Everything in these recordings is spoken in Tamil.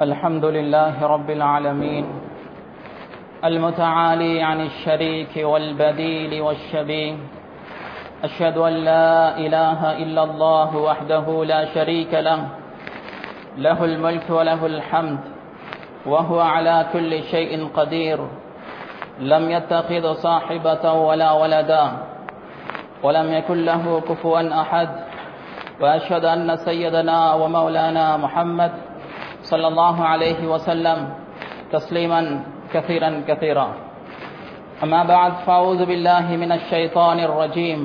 الحمد لله رب العالمين المتعالي عن الشريك والبديل والشبيه. أشهد أن لا إله إلا الله وحده لا شريك له له الملك وله الحمد وهو على كل شيء قدير. لم يتخذ صاحبة ولا ولدا ولم يكن له كفوا أحد. وأشهد أن سيدنا ومولانا محمد صلى الله عليه وسلم تسليما كثيرا كثيرا أما بعد فأعوذ بالله من الشيطان الرجيم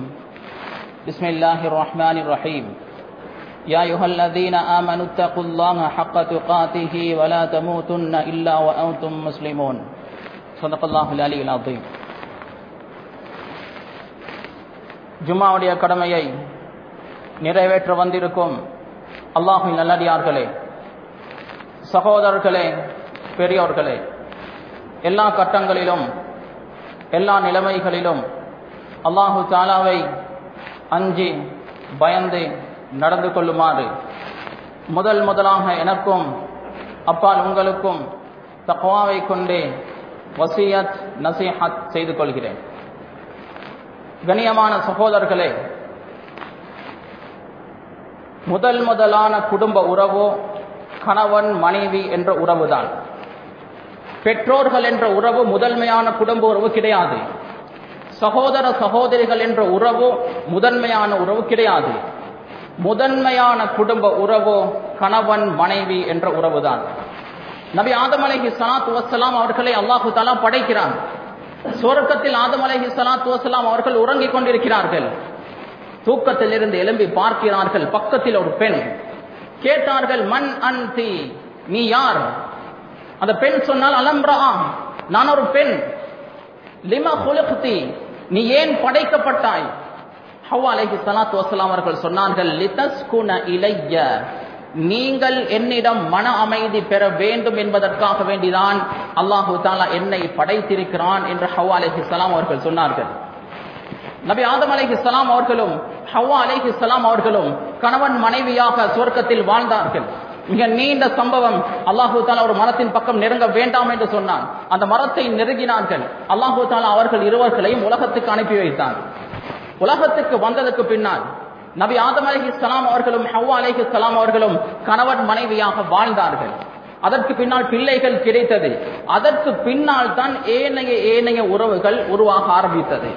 بسم الله الرحمن الرحيم يا أيها الذين آمنوا اتقوا الله حق تقاته ولا تموتن إلا وأنتم مسلمون صدق الله العلي العظيم ஜும்மாவுடைய கடமையை நிறைவேற்ற வந்திருக்கும் அல்லாஹின் நல்லடியார்களே சகோதரர்களே பெரியோர்களே எல்லா கட்டங்களிலும் எல்லா நிலைமைகளிலும் அல்லாஹு தாலாவை அஞ்சி பயந்து நடந்து கொள்ளுமாறு முதல் முதலாக எனக்கும் அப்பால் உங்களுக்கும் தக்வாவை கொண்டே வசியத் நசீஹத் செய்து கொள்கிறேன். கணியமான சகோதரர்களே முதல் முதலான குடும்ப உறவோ கணவன் மனைவி என்ற உறவுதான். பெற்றோர்கள் என்ற உறவு முதன்மையான குடும்ப உறவு கிடையாது. சகோதர சகோதரிகள் என்ற உறவு முதன்மையான உறவு கிடையாது. முதன்மையான குடும்ப உறவோ கணவன் மனைவி என்ற உறவுதான். நபி ஆதம் அலஹி சலாத் வசலாம் அவர்களை அல்லாஹு தாலா படைக்கிறான். சுவர்க்கத்தில் ஆதம் அலஹி சலாத் வசலாம் அவர்கள் உறங்கிக் கொண்டிருக்கிறார்கள். தூக்கத்தில் இருந்து எழும்பி பார்க்கிறார்கள். பக்கத்தில் ஒரு பெண் கேட்டார்கள் மண் அன்தி நீ யார்? அந்த பெண் சொன்னால் அலம்ரா நான் ஒரு பெண். லிமா குலுக்தி. நீ ஏன் படைக்கப்பட்டாய்? ஹவ்வா அலைஹி சலாத்து வசலாம் அவர்கள் சொன்னார்கள் லிதஸ்குன இலைய. நீங்கள் என்னிடம் மன அமைதி பெற வேண்டும் என்பதற்காக வேண்டிதான் அல்லாஹு தாலா என்னை படைத்திருக்கிறான் என்று ஹவ்வா சலாம் அவர்கள் சொன்னார்கள். நபி ஆதம் அலைஹி சலாம் அவர்களும் ஹவ்வா அலைஹி சலாம் அவர்களும் கணவன் மனைவியாக சுவர்க்கத்தில் வாழ்ந்தார்கள். மிக நீண்ட சம்பவம். அல்லாஹூ தாலா ஒரு மரத்தின் பக்கம் நெருங்க வேண்டாம் என்று சொன்னான். அந்த மரத்தை நெருங்கினார்கள். அல்லாஹூ தாலா அவர்கள் இருவர்களையும் உலகத்துக்கு அனுப்பி வைத்தார் உலகத்துக்கு வந்ததற்கு பின்னால் நபி ஆதம் அலஹி சலாம் அவர்களும் ஹவ்வா அலஹி சலாம் அவர்களும் கணவன் மனைவியாக வாழ்ந்தார்கள். அதற்கு பின்னால் பிள்ளைகள் கிடைத்தது. அதற்கு பின்னால் தான் ஏனைய ஏனைய உறவுகள் உருவாக ஆரம்பித்தது.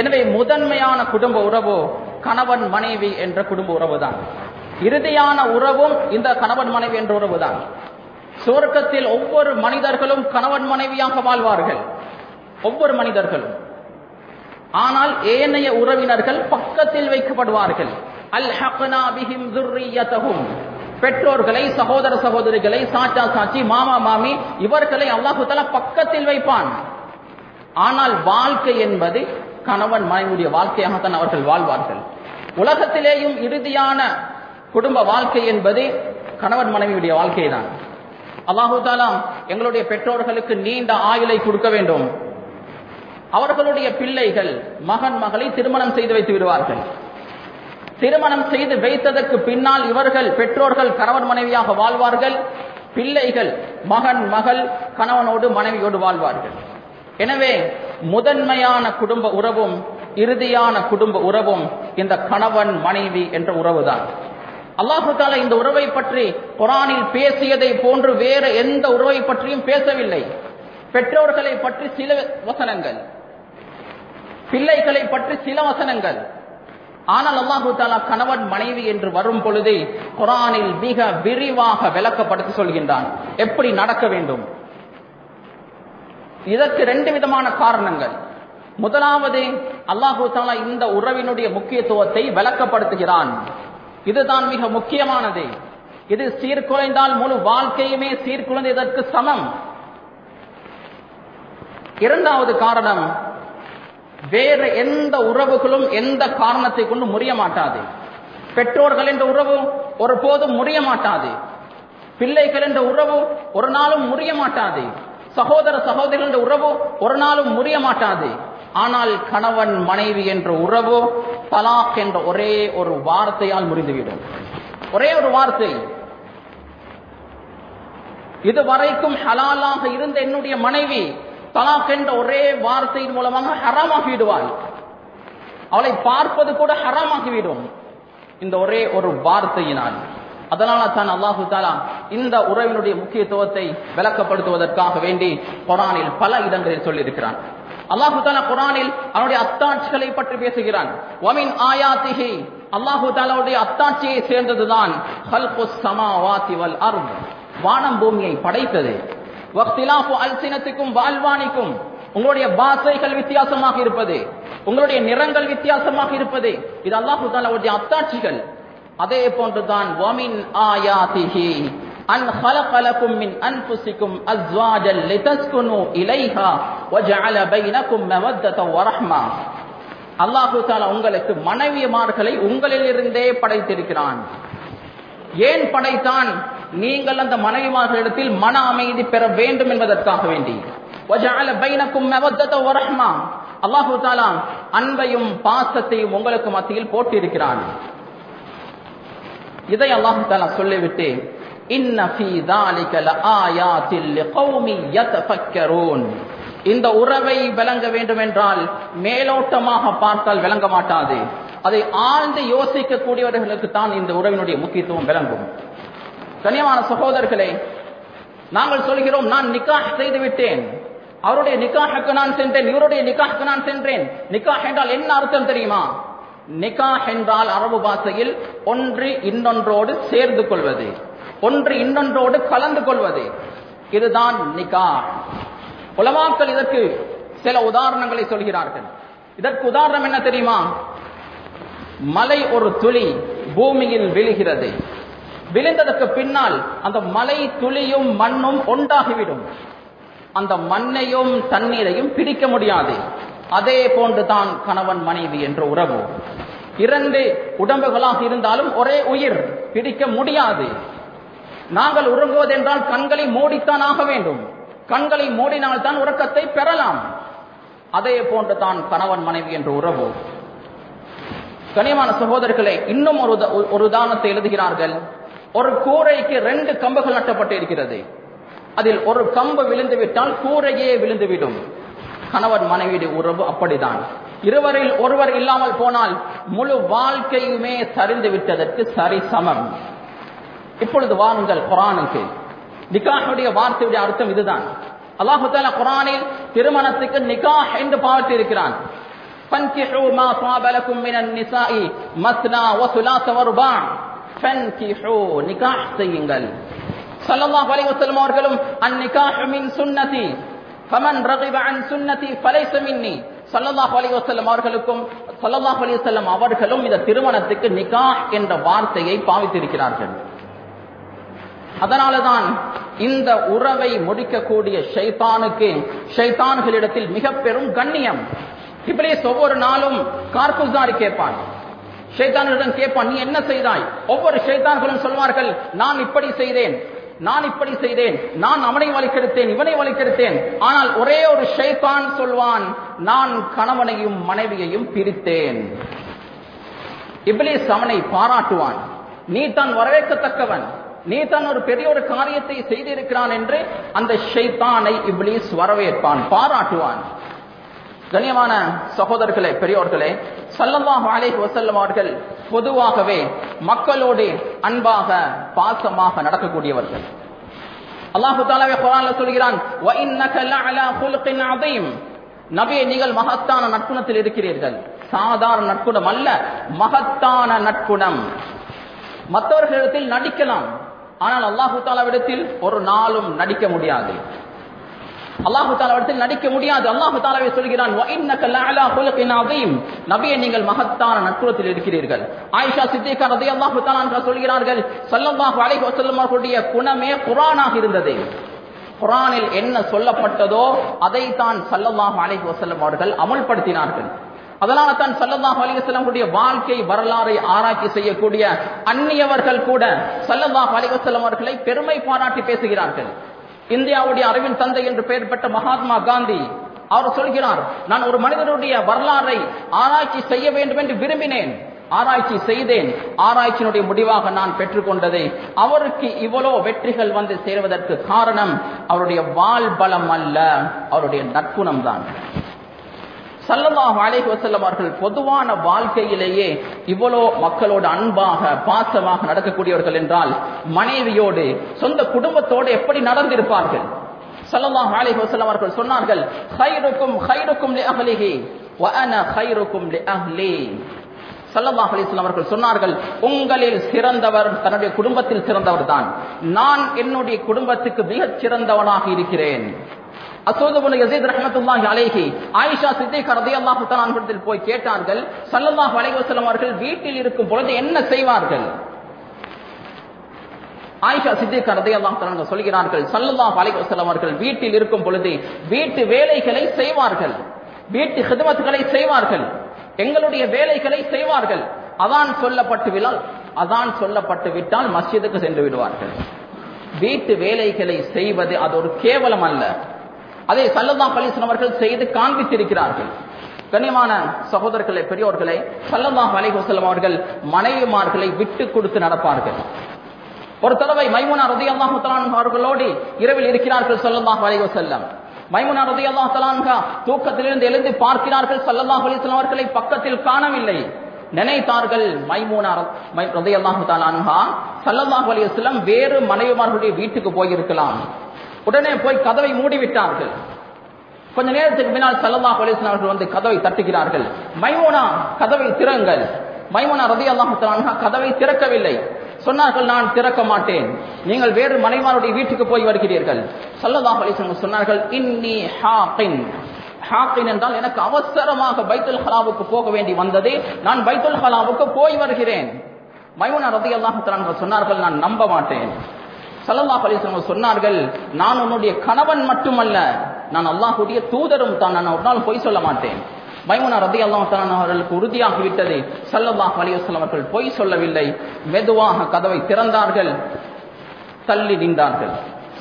எனவே முதன்மையான குடும்ப உறவோ கணவன் மனைவி என்ற குடும்ப உறவுதான். இறுதியான உறவும் இந்த கணவன் மனைவி என்ற உறவுதான். சுவர்க்கத்தில் ஒவ்வொரு மனிதர்களும் கணவன் மனைவியாக வாழ்வார்கள். ஒவ்வொரு மனிதர்களும். ஆனால் ஏனைய உறவினர்கள் பக்கத்தில் வைக்கப்படுவார்கள். அல் ஹக்னாபிஹிம் பெற்றோர்களை சகோதர சகோதரிகளை சாச்சா சாச்சி மாமா மாமி இவர்களை அல்லாஹு தலா பக்கத்தில் வைப்பான். ஆனால் வாழ்க்கை என்பது கணவன் மனைவியுடைய வாழ்க்கையாகத்தான் அவர்கள் வாழ்வார்கள். உலகத்திலேயும் இறுதியான குடும்ப வாழ்க்கை என்பது கணவன் மனைவியுடைய வாழ்க்கை தான் அல்லாஹூதாலாம் எங்களுடைய பெற்றோர்களுக்கு நீண்ட ஆயுளை கொடுக்க வேண்டும். அவர்களுடைய பிள்ளைகள் மகன் மகளை திருமணம் செய்து வைத்து விடுவார்கள். திருமணம் செய்து வைத்ததற்கு பின்னால் இவர்கள் பெற்றோர்கள் கணவன் மனைவியாக வாழ்வார்கள். பிள்ளைகள் மகன் மகள் கணவனோடு மனைவியோடு வாழ்வார்கள். எனவே முதன்மையான குடும்ப உறவும் இறுதியான குடும்ப உறவும் இந்த கணவன் மனைவி என்ற உறவுதான். அல்லாஹு தாலா இந்த உறவை பற்றி குரானில் பேசியதை போன்று வேற எந்த உறவை பற்றியும் பேசவில்லை. பெற்றோர்களை பற்றி சில வசனங்கள் பிள்ளைகளை பற்றி சில வசனங்கள். ஆனால் அல்லாஹு தாலா கணவன் மனைவி என்று வரும் பொழுது குரானில் மிக விரிவாக விளக்கப்படுத்தி சொல்கின்றான். எப்படி நடக்க வேண்டும்? இதற்கு ரெண்டு விதமான காரணங்கள். முதலாவது அல்லாஹூ தாலா இந்த உறவினுடைய முக்கியத்துவத்தை விளக்கப்படுத்துகிறான். இதுதான் மிக முக்கியமானது. இது சீர்குலைந்தால் முழு வாழ்க்கையுமே சீர்குலைந்ததற்கு சமம். இரண்டாவது காரணம் வேற எந்த உறவுகளும் எந்த காரணத்தை கொண்டு முறிய மாட்டாது பெற்றோர்கள் என்ற உறவு ஒரு போதும் முறிய மாட்டாது பிள்ளைகள் என்ற உறவு ஒரு நாளும் முறிய மாட்டாது சகோதர சகோதரிகளின் உறவோ உறவு ஒரு நாளும் முறிய மாட்டாது. ஆனால் கணவன் மனைவி என்ற உறவு தலாக் என்ற ஒரே ஒரு வார்த்தையால் முறிந்துவிடும். ஒரே ஒரு வார்த்தை. இதுவரைக்கும் ஹலாலாக இருந்த என்னுடைய மனைவி தலாக் என்ற ஒரே வார்த்தையின் மூலமாக ஹராமாகிவிடுவாள். அவளை பார்ப்பது கூட ஹராமாகிவிடும். இந்த ஒரே ஒரு வார்த்தையினால். அதனால தான் அல்லாஹு தாலா இந்த உறவினுடைய முக்கியத்துவத்தை விளக்கப்படுத்துவதற்காக வேண்டி குரானில் பல இடங்களில் சொல்லியிருக்கிறான். அல்லாஹு தாலா குரானில் அவனுடைய அத்தாட்சிகளை பற்றி பேசுகிறான். வமின் ஆயாத்திஹி. அல்லாஹு தாலாவுடைய அத்தாட்சியை சேர்ந்ததுதான் வானம் பூமியை படைத்தது. அல்சினத்துக்கும் வாழ்வானிக்கும் உங்களுடைய பாசைகள் வித்தியாசமாக இருப்பது உங்களுடைய நிறங்கள் வித்தியாசமாக இருப்பது இது அல்லாஹு தாலாவுடைய அத்தாட்சிகள். அதே போன்றுதான் வமின் ஆயாதிஹி அன் خلق لكم من انفسكم ازواجا لتسكنوا اليها وجعل بينكم موده ورحمه அல்லாஹு தாலா உங்களுக்கு மனைவிமார்களை உங்களிலிருந்தே படைத்திருக்கிறான் ஏன் படைத்தான் நீங்கள் அந்த மனைவிமார்களிடத்தில் மன அமைதி பெற வேண்டும் என்பதற்காக வேண்டி وجعل بينكم موده ورحمه அல்லாஹு தாலா அன்பையும் பாசத்தையும் உங்களுக்கு மத்தியில் போட்டிருக்கிறான் இதை அல்லாஹு தாலா சொல்லிவிட்டு இந்த உறவை விளங்க வேண்டும் என்றால் மேலோட்டமாக பார்த்தால் விளங்க மாட்டாது. அதை ஆழ்ந்து யோசிக்கக்கூடியவர்களுக்கு தான் இந்த உறவினுடைய முக்கியத்துவம் விளங்கும். கனியமான சகோதரர்களே நாங்கள் சொல்கிறோம் நான் நிக்காஹ் செய்து விட்டேன் அவருடைய நிக்காஹுக்கு நான் சென்றேன் இவருடைய நிக்காஹுக்கு நான் சென்றேன். நிக்காஹ் என்றால் என்ன அர்த்தம் தெரியுமா? நிகா என்றால் அரபு பாஷையில் ஒன்று இன்னொன்றோடு சேர்ந்து கொள்வது. ஒன்று இன்னொன்றோடு கலந்து கொள்வது. இதுதான் நிகா உலமாக்கள் இதற்கு சில உதாரணங்களை சொல்கிறார்கள். இதற்கு உதாரணம் என்ன தெரியுமா? மலை ஒரு துளி பூமியில் விழுகிறது. விழுந்ததற்கு பின்னால் அந்த மலை துளியும் மண்ணும் ஒன்றாகிவிடும். அந்த மண்ணையும் தண்ணீரையும் பிரிக்க முடியாது. அதே போன்றுதான் கணவன் மனைவி என்ற உறவு. இரண்டு உடம்புகளாக இருந்தாலும் ஒரே உயிர் பிடிக்க முடியாது. நாங்கள் உறங்குவதென்றால் கண்களை மூடித்தான் ஆக வேண்டும். கண்களை மூடினால் தான் உறக்கத்தை பெறலாம். அதே போன்று தான் கணவன் மனைவி என்ற உறவு. கனிமான சகோதரர்களே இன்னும் ஒரு ஒரு உதாரணத்தை எழுதுகிறார்கள். ஒரு கூரைக்கு ரெண்டு கம்புகள் நட்டப்பட்டு இருக்கிறது அதில் ஒரு கம்பு விழுந்து விட்டால் கூரையே விழுந்துவிடும். கணவர் மனைவியுடைய உறவு அப்படிதான். இருவரில் ஒருவர் இல்லாமல் போனால் முழு வாழ்க்கையுமே சரிந்து விட்டதற்கு சரி சமம். இப்பொழுது வாருங்கள் குரானுக்கு. நிகாஹுடைய வார்த்தையுடைய அர்த்தம் இதுதான். அல்லாஹுத்தால குரானில் திருமணத்துக்கு நிகாஹ் என்று பார்த்து இருக்கிறான் செய்யுங்கள். சல்லாஹ் அலைவசல்மா அவர்களும் அந்நிகாஹ் மின் ஃபமன் ரகிப அன் சுன்னதி ஃபலைஸ மின்னி ஸல்லல்லாஹு அலைஹி அவர்களுக்கும் ஸல்லல்லாஹு அலைஹி அவர்களும் இந்த திருமணத்துக்கு நிகா என்ற வார்த்தையை பாவித்திருக்கிறார்கள். அதனாலதான் இந்த உறவை முடிக்கக்கூடிய ஷைத்தானுக்கு ஷைத்தான்களிடத்தில் மிக பெரும் கண்ணியம். இப்ளீஸ் ஒவ்வொரு நாளும் கார்குசாரி கேட்பான். ஷைதான்களிடம் கேட்பான் நீ என்ன செய்தாய்? ஒவ்வொரு ஷைத்தான்களும் சொல்வார்கள் நான் இப்படி செய்தேன். நான் இப்படி செய்தேன் நான் அவனை வலிக்கெடுத்தேன் இவனை வலிக்கெடுத்தேன் ஆனால் ஒரே ஒரு ஷைத்தான் சொல்வான் நான் கணவனையும் மனைவியையும் பிரித்தேன். இப்ளீஸ் அவனை பாராட்டுவான். நீ தான் வரவேற்கத்தக்கவன். நீ தான் ஒரு பெரிய ஒரு காரியத்தை செய்திருக்கிறான் என்று அந்த ஷைத்தானை இப்ளீஸ் வரவேற்பான் பாராட்டுவான். கண்ணியமான சகோதரர்களே பெரியோர்களே ஸல்லல்லாஹு அலைஹி வசல்லம் அவர்கள் பொதுவாகவே மக்களோடு அன்பாக பாசமாக நடக்கக்கூடியவர்கள். அல்லாஹு தாலாவே குர்ஆன்ல சொல்கிறான் வ நீங்கள் மகத்தான நற்குணத்தில் இருக்கிறீர்கள். சாதாரண நற்குணம் அல்ல மகத்தான நற்குணம் மற்றவர்களிடத்தில் நடிக்கலாம். ஆனால் அல்லாஹு தாலாவிடத்தில் ஒரு நாளும் நடிக்க முடியாது. அல்லாஹு தாலாவிடத்தில் நடிக்க முடியாது. அல்லாஹு தாலாவை சொல்கிறான் நீங்கள் மகத்தான நட்புறத்தில் இருக்கிறீர்கள். ஆயிஷா சித்திகா ரலியல்லாஹு தஆலா அன்ஹா சொல்கிறார்கள் ஸல்லல்லாஹு அலைஹி வஸல்லம் குணமே குரானாக இருந்தது. குரானில் என்ன சொல்லப்பட்டதோ அதைத்தான் சல்லம்மா ஸல்லல்லாஹு அலைஹி அவர்கள் அமல்படுத்தினார்கள். அதனால தான் ஸல்லல்லாஹு அலைஹி வாழ்க்கை வரலாறை ஆராய்ச்சி செய்யக்கூடிய அந்நியவர்கள் கூட ஸல்லல்லாஹு அலிவசல்லம் அவர்களை பெருமை பாராட்டி பேசுகிறார்கள். இந்தியாவுடைய அறிவின் தந்தை என்று பெயர் பெற்ற மகாத்மா காந்தி அவர் சொல்கிறார் நான் ஒரு மனிதனுடைய வரலாறை ஆராய்ச்சி செய்ய வேண்டும் என்று விரும்பினேன். ஆராய்ச்சி செய்தேன். ஆராய்ச்சியினுடைய முடிவாக நான் பெற்றுக்கொண்டதை. அவருக்கு இவ்வளோ வெற்றிகள் வந்து சேர்வதற்கு காரணம் அவருடைய வாழ்பலம் அல்ல அவருடைய நற்குணம் தான் சல்லல்லாஹு அலைஹி வசல்லம் அவர்கள் பொதுவான வாழ்க்கையிலேயே இவ்வளோ மக்களோட அன்பாக பாசமாக நடக்கக்கூடியவர்கள் என்றால் மனைவியோடு சொந்த குடும்பத்தோடு எப்படி நடந்திருப்பார்கள்? சல்லல்லாஹு அலைஹி வசல்லம் அவர்கள் சொன்னார்கள் ஹைருக்கும் ஹைருக்கும் லிஅஹ்லிஹி வ அன ஹைருக்கும் லிஅஹ்லி சல்லல்லாஹ் அலிஸ்லாம் அவர்கள் சொன்னார்கள் உங்களில் சிறந்தவர் தன்னுடைய குடும்பத்தில் சிறந்தவர் தான் நான் என்னுடைய குடும்பத்துக்கு மிகச் சிறந்தவனாக இருக்கிறேன். அசோதபுல் யசீத் ரஹமத்துல்லாஹி அலைஹி ஆயிஷா சித்திக் ரலியல்லாஹு தஆலா போய் கேட்டார்கள் சல்லல்லாஹ் அலைஹி அவர்கள் வீட்டில் இருக்கும் பொழுது என்ன செய்வார்கள்? ஆயிஷா சித்திக் ரலியல்லாஹு தஆலா சொல்கிறார்கள் சல்லல்லாஹ் அலைஹி அவர்கள் வீட்டில் இருக்கும் பொழுது வீட்டு வேலைகளை செய்வார்கள். வீட்டு ஹிதமத்துகளை செய்வார்கள். எங்களுடைய வேலைகளை செய்வார்கள். அதான் சொல்லப்பட்டு விழால் அதான் சொல்லப்பட்டு விட்டால் மஸ்ஜிதுக்கு சென்று விடுவார்கள். வீட்டு வேலைகளை செய்வது அது ஒரு கேவலம் அல்ல. அதை சல்லல்லா அலிஸ்லாம் செய்து காண்பித்திருக்கிறார்கள். கண்ணியமான சகோதரர்களை பெரியோர்களை சல்லல்லாஹ் அலைஹுசல்லம் அவர்கள் மனைவிமார்களை விட்டு கொடுத்து நடப்பார்கள். ஒரு தடவை மைமுனா ரதி முத்தலான் அவர்களோடு இரவில் இருக்கிறார்கள் சல்லல்லாஹ் அலைஹுசல்லம் மைமுனா ரதி அல்லாஹ் தலான்கா தூக்கத்திலிருந்து எழுந்து பார்க்கிறார்கள் சல்லல்லாஹ் அலிஸ்லாம் அவர்களை பக்கத்தில் காணவில்லை. நினைத்தார்கள் மைமூனா ரதி தாலான்ஹா தலான்ஹா சல்லல்லாஹு அலைஹுசல்லம் வேறு மனைவிமார்களுடைய வீட்டுக்கு போயிருக்கலாம். உடனே போய் கதவை மூடிவிட்டார்கள். கொஞ்ச நேரத்துக்கு பின்னால் சல்லல்லா அலிஸ்லாம் அவர்கள் வந்து கதவை தட்டுகிறார்கள். மைமோனா கதவை திறங்கள். மைமோனா ரதி அல்லாஹு கதவை திறக்கவில்லை. சொன்னார்கள் நான் திறக்க மாட்டேன். நீங்கள் வேறு மனைவாருடைய வீட்டுக்கு போய் வருகிறீர்கள். சல்லல்லாஹ் அலிஸ்லாம் சொன்னார்கள் இன்னி ஹாக்கின். ஹாக்கின் என்றால் எனக்கு அவசரமாக பைத்துல் ஹலாவுக்கு போக வேண்டி வந்தது. நான் பைத்துல் ஹலாவுக்கு போய் வருகிறேன். மைமுனா ரதி அல்லாஹு சொன்னார்கள் நான் நம்ப மாட்டேன். சல்லல்லாஹ் அலிஸ்லாம் சொன்னார்கள் நான் உன்னுடைய கணவன் மட்டுமல்ல நான் அல்லாஹுடைய தூதரும் தான் நான் ஒரு நாள் பொய் சொல்ல மாட்டேன். மைமுனா ரதி அல்லாஹ் அவர்களுக்கு உறுதியாகி விட்டது. சல்லல்லாஹ் அலிவசல்லம் அவர்கள் பொய் சொல்லவில்லை. மெதுவாக கதவை திறந்தார்கள் தள்ளி நின்றார்கள்.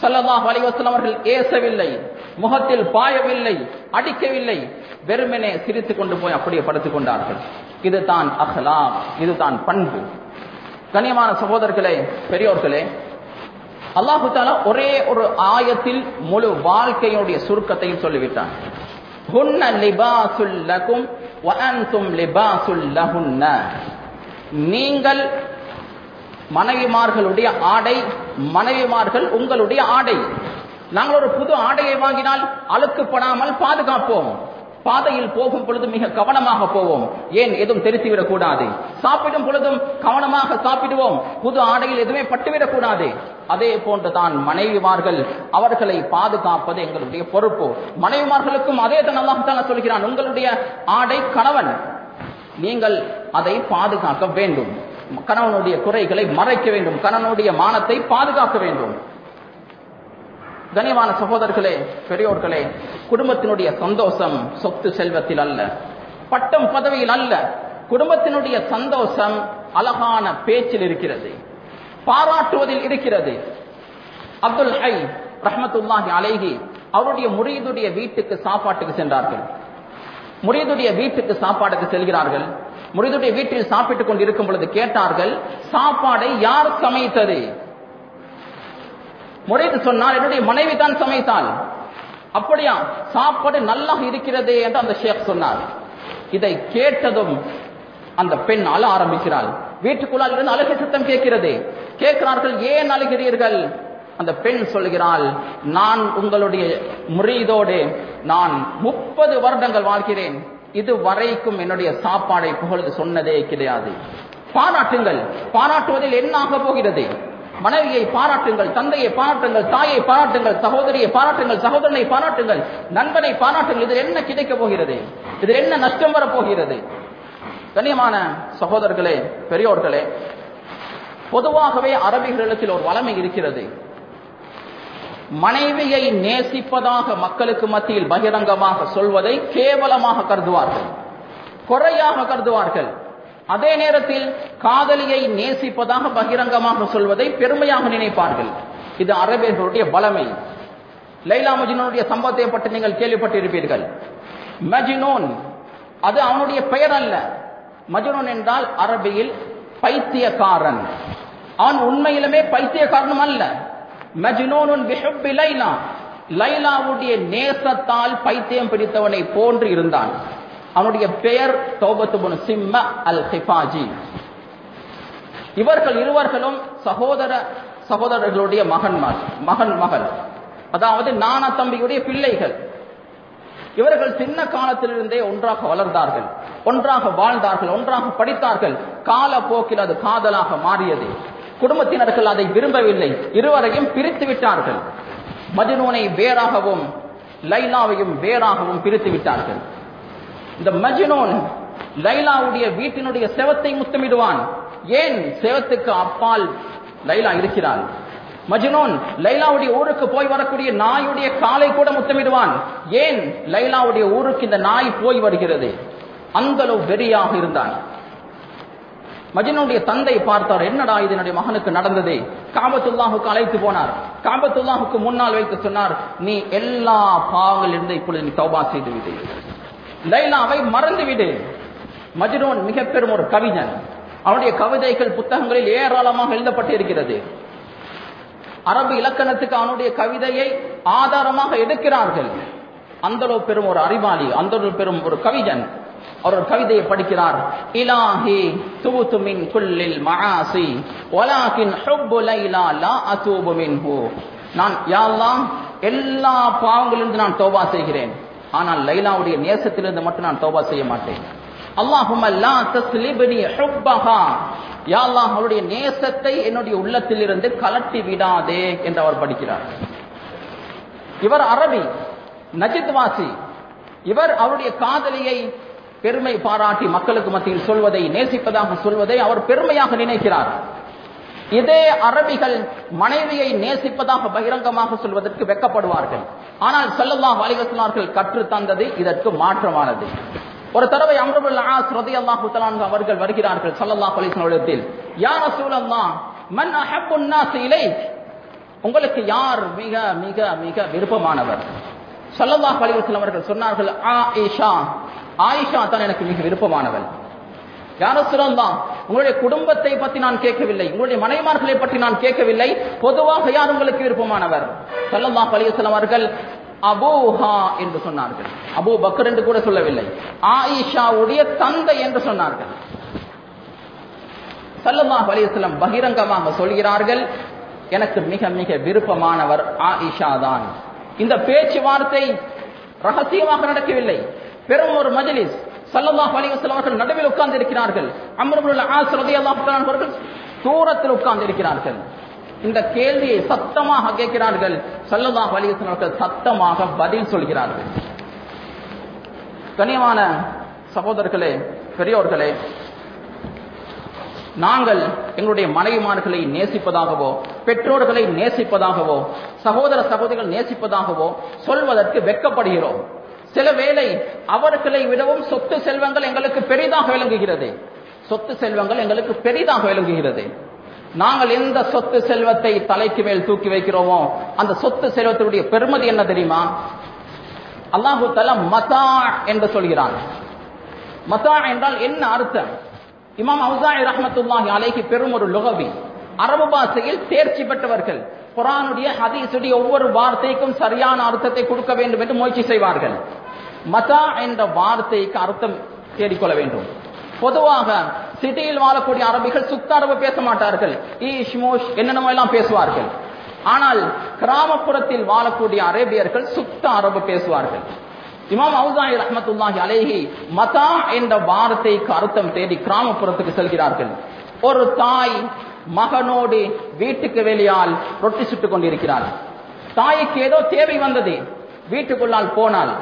சல்லல்லாஹ் அலிவசல்லம் அவர்கள் ஏசவில்லை முகத்தில் பாயவில்லை அடிக்கவில்லை. வெறுமனே சிரித்துக் கொண்டு போய் அப்படியே படுத்துக் கொண்டார்கள். இதுதான் அஹ்லாம் இதுதான் பண்பு. கனியமான சகோதரர்களே பெரியோர்களே அல்லாஹு தாலா ஒரே ஒரு ஆயத்தில் முழு வாழ்க்கையுடைய சுருக்கத்தையும் சொல்லிவிட்டான். ஹுன்ன லிபாசுல் லகும் வ லிபாசுல் லஹுன்ன. நீங்கள் மனைவிமார்களுடைய ஆடை மனைவிமார்கள் உங்களுடைய ஆடை. நாங்கள் ஒரு புது ஆடையை வாங்கினால் அழுக்குப்படாமல் பாதுகாப்போம். பாதையில் போகும் பொழுது மிக கவனமாக போவோம். ஏன்? எதுவும் தெரித்துவிடக் கூடாது சாப்பிடும் பொழுதும் கவனமாக சாப்பிடுவோம். புது ஆடையில் எதுவுமே பட்டுவிடக் கூடாது அதே போன்று தான் மனைவிமார்கள் அவர்களை பாதுகாப்பது எங்களுடைய பொறுப்பு. மனைவிமார்களுக்கும் அதே தான் அல்லாஹ் சொல்கிறான். உங்களுடைய ஆடை கணவன். நீங்கள் அதை பாதுகாக்க வேண்டும். கணவனுடைய குறைகளை மறைக்க வேண்டும். கணவனுடைய மானத்தை பாதுகாக்க வேண்டும். கனிவான சகோதரர்களே பெரியோர்களே குடும்பத்தினுடைய சந்தோஷம் சொத்து செல்வத்தில் அல்ல. பட்டம் பதவியில் அல்ல. குடும்பத்தினுடைய சந்தோஷம் அழகான பேச்சில் இருக்கிறது. பாராட்டுவதில் இருக்கிறது. அப்துல் ஹை ரஹமத்துல்லாஹி அலைகி அவருடைய முறியதுடைய வீட்டுக்கு சாப்பாட்டுக்கு சென்றார்கள். முறியதுடைய வீட்டுக்கு சாப்பாட்டுக்கு செல்கிறார்கள். முறியதுடைய வீட்டில் சாப்பிட்டுக் கொண்டு இருக்கும் பொழுது கேட்டார்கள் சாப்பாடை யார் சமைத்தது? முறைத்து சொன்னால் என்னுடைய மனைவி தான் சமைத்தாள். அப்படியா? சாப்பாடு நல்லா இருக்கிறது என்று அந்த ஷேக் சொன்னார். இதை கேட்டதும் அந்த பெண் அழ ஆரம்பிக்கிறாள். வீட்டுக்குள்ளால் இருந்து அழுகை சத்தம் கேட்கிறது. கேட்கிறார்கள் ஏன் அழுகிறீர்கள்? அந்த பெண் சொல்கிறாள் நான் உங்களுடைய முறியதோடு நான் முப்பது வருடங்கள் வாழ்கிறேன். இது வரைக்கும் என்னுடைய சாப்பாடை புகழ்ந்து சொன்னதே கிடையாது. பாராட்டுங்கள். பாராட்டுவதில் என்ன ஆக போகிறது? மனைவியை பாராட்டுங்கள் தந்தையை பாராட்டுங்கள் தாயை பாராட்டுங்கள் சகோதரியை பாராட்டுங்கள் சகோதரனை பாராட்டுங்கள். நண்பனை பாராட்டுங்கள். இதில் என்ன கிடைக்க போகிறது? இதில் என்ன நஷ்டம் வரப்போகிறது கண்ணியமான சகோதரர்களே பெரியோர்களே பொதுவாகவே அரபிகளிடத்தில் ஒரு வளமை இருக்கிறது. மனைவியை நேசிப்பதாக மக்களுக்கு மத்தியில் பகிரங்கமாக சொல்வதை கேவலமாக கருதுவார்கள். குறையாக கருதுவார்கள். அதே நேரத்தில் காதலியை நேசிப்பதாக பகிரங்கமாக சொல்வதை பெருமையாக நினைப்பார்கள். இது அரபியர்களுடைய பலமை லைலா மஜினோனுடைய சம்பவத்தை பற்றி நீங்கள் கேள்விப்பட்டிருப்பீர்கள். மஜினோன் அது அவனுடைய பெயர் அல்ல. மஜ்னூன் என்றால் அரபியில் பைத்தியக்காரன். அவன் உண்மையிலுமே பைத்தியக்காரனும் அல்ல. மஜ்னூனுன் லைலா. லைலாவுடைய நேசத்தால் பைத்தியம் பிடித்தவனை போன்று இருந்தான். அவனுடைய பெயர் தௌபத்துபுன் சிம்ம அல் ஹிஃபாஜி இவர்கள் இருவர்களும் சகோதர சகோதரர்களுடைய மகன்மார் மகன் மகள். அதாவது நானா தம்பியுடைய பிள்ளைகள். இவர்கள் சின்ன காலத்திலிருந்தே ஒன்றாக வளர்ந்தார்கள். ஒன்றாக வாழ்ந்தார்கள் ஒன்றாக படித்தார்கள். காலப்போக்கில் அது காதலாக மாறியது. குடும்பத்தினர்கள் அதை விரும்பவில்லை. இருவரையும் பிரித்து விட்டார்கள். மஜ்னூனை வேறாகவும் லைலாவையும் வேறாகவும் பிரித்து விட்டார்கள். இந்த மஜ்னூன் லைலாவுடைய வீட்டினுடைய செவத்தை முத்தமிடுவான். ஏன் செவத்துக்கு அப்பால் லைலா இருக்கிறாள்? மஜ்னூன் லைலாவுடைய ஊருக்கு போய் வரக்கூடிய நாயுடைய காலை கூட முத்தமிடுவான். ஏன் லைலாவுடைய ஊருக்கு இந்த நாய் போய் வருகிறது? அந்தளவு வெறியாக இருந்தான். மஜ்னூனுடைய தந்தை பார்த்தார் என்னடா இது? என்னுடைய மகனுக்கு நடந்தது. காபத்துல்லாஹுக்கு அழைத்து போனார். காபத்துல்லாஹுக்கு முன்னால் வைத்து சொன்னார் நீ எல்லா பாவங்களிலிருந்து இப்பொழுது நீ தௌபா செய்து விடு. லைலாவை மறந்துவிடு. மஜ்னூன் மிக பெரும் ஒரு கவிஞன். அவனுடைய கவிதைகள் புத்தகங்களில் ஏராளமாக எழுதப்பட்டு இருக்கிறது அரபு இலக்கணத்துக்கு அவனுடைய கவிதையை ஆதாரமாக எடுக்கிறார்கள். அந்த பெரும் ஒரு அறிவாளி அந்த பெரும் ஒரு கவிஞன். அவர் ஒரு கவிதையை படிக்கிறார். இலாஹி துபுத்து மின் குல்லில் மஆசி வலாகின் ஹுப்பு லைலா லா அதூபு மின்ஹு. நான் யா எல்லா பாவங்களிலிருந்து நான் தோபா செய்கிறேன். ஆனால் லைலாவுடைய நேசத்திலிருந்து மட்டும் நான் தோபா செய்ய மாட்டேன். அல்லாஹும்ம அவருடைய நேசத்தை என்னுடைய உள்ளத்திலிருந்து கலட்டி விடாதே என்று அவர் படிக்கிறார். இவர் அரபி நஜித் வாசி இவர் அவருடைய காதலியை பெருமை பாராட்டி மக்களுக்கு மத்தியில் சொல்வதை நேசிப்பதாக சொல்வதை அவர் பெருமையாக நினைக்கிறார். இதே அரபிகள் மனைவியை நேசிப்பதாக பகிரங்கமாக சொல்வதற்கு வெக்கப்படுவார்கள். ஆனால் ஸல்லல்லாஹு அலைஹி கற்று தந்தது இதற்கு மாற்றமானது. ஒரு தடவை அம்ருல் ஆஸ் ரலியல்லாஹு அவர்கள் வருகிறார்கள் ஸல்லல்லாஹு அலைஹி யார் யா ரசூலல்லாஹ் மன் அஹப்புன் நாஸ் உங்களுக்கு யார் மிக மிக மிக விருப்பமானவர்? ஸல்லல்லாஹு அலைஹி அவர்கள் சொன்னார்கள் ஆயிஷா. ஆயிஷா தான் எனக்கு மிக விருப்பமானவள். யார சொல்லலாம் உங்களுடைய குடும்பத்தை பற்றி நான் கேட்கவில்லை. உங்களுடைய மனைமார்களை பற்றி நான் கேட்கவில்லை. பொதுவாக யார் உங்களுக்கு விருப்பமானவர்? ஸல்லல்லாஹு பழியசலம் அவர்கள் அபூஹா என்று சொன்னார்கள். அபோ பக்கர் என்று கூட சொல்லவில்லை. ஆயிஷாவுடைய தந்தை என்று சொன்னார்கள். ஸல்லல்லாஹு அலைஹி பகிரங்கமாக சொல்கிறார்கள். எனக்கு மிக மிக விருப்பமானவர் ஆயிஷா தான். இந்த பேச்சுவார்த்தை ரகசியமாக நடக்கவில்லை. பெரும் ஒரு மஜிலிஸ். ஸல்லல்லாஹு அலிவசல் அவர்கள் நடுவில் உட்கார்ந்து இருக்கிறார்கள் அம்ர் இப்னு ஆஸ் அவர்கள் தூரத்தில் உட்கார்ந்து இருக்கிறார்கள் இந்த கேள்வியை சத்தமாக கேட்கிறார்கள். ஸல்லல்லாஹு அலைஹி அவர்கள் சத்தமாக பதில் சொல்கிறார்கள். கனியமான சகோதரர்களே பெரியோர்களே நாங்கள் எங்களுடைய மனைவிமார்களை நேசிப்பதாகவோ பெற்றோர்களை நேசிப்பதாகவோ சகோதர சகோதரிகள் நேசிப்பதாகவோ சொல்வதற்கு வெட்கப்படுகிறோம். சில வேளை அவர்களை விடவும் சொத்து செல்வங்கள் எங்களுக்கு பெரிதாக விளங்குகிறது. சொத்து செல்வங்கள் எங்களுக்கு பெரிதாக விளங்குகிறது. நாங்கள் எந்த சொத்து செல்வத்தை தலைக்கு மேல் தூக்கி வைக்கிறோமோ அந்த சொத்து செல்வத்தினுடைய பெருமதி என்ன தெரியுமா? அல்லாஹு தலா மதா என்று சொல்கிறான். மதா என்றால் என்ன அர்த்தம்? இமாம் அவுசாய் ரஹமத்துல்லாஹி அலைக்கு பெரும் ஒரு லுகவி. அரபு பாஷையில் தேர்ச்சி பெற்றவர்கள். குரானுடைய ஹதீசுடைய ஒவ்வொரு வார்த்தைக்கும் சரியான அர்த்தத்தை கொடுக்க வேண்டும் என்று முயற்சி செய்வார்கள். மதா என்ற வார்த்தைக்கு அர்த்தம் தேடிக்கொள்ள வேண்டும். பொதுவாக சிட்டியில் வாழக்கூடிய அரபிகள் சுத்த அரபு பேச மாட்டார்கள். ஈஷ்மோஷ் என்னென்னமோ எல்லாம் பேசுவார்கள். ஆனால் கிராமப்புறத்தில் வாழக்கூடிய அரேபியர்கள் சுத்த அரபு பேசுவார்கள். இமாம் அவுசாய் ரஹமத்துல்லாஹி அலேஹி மதா என்ற வார்த்தைக்கு அர்த்தம் தேடி கிராமப்புறத்துக்கு செல்கிறார்கள். ஒரு தாய் மகனோடு வீட்டுக்கு வெளியால் ரொட்டி சுட்டுக் கொண்டிருக்கிறார். தாய்க்கு ஏதோ தேவை வந்தது. வீட்டுக்குள்ளால் போனால்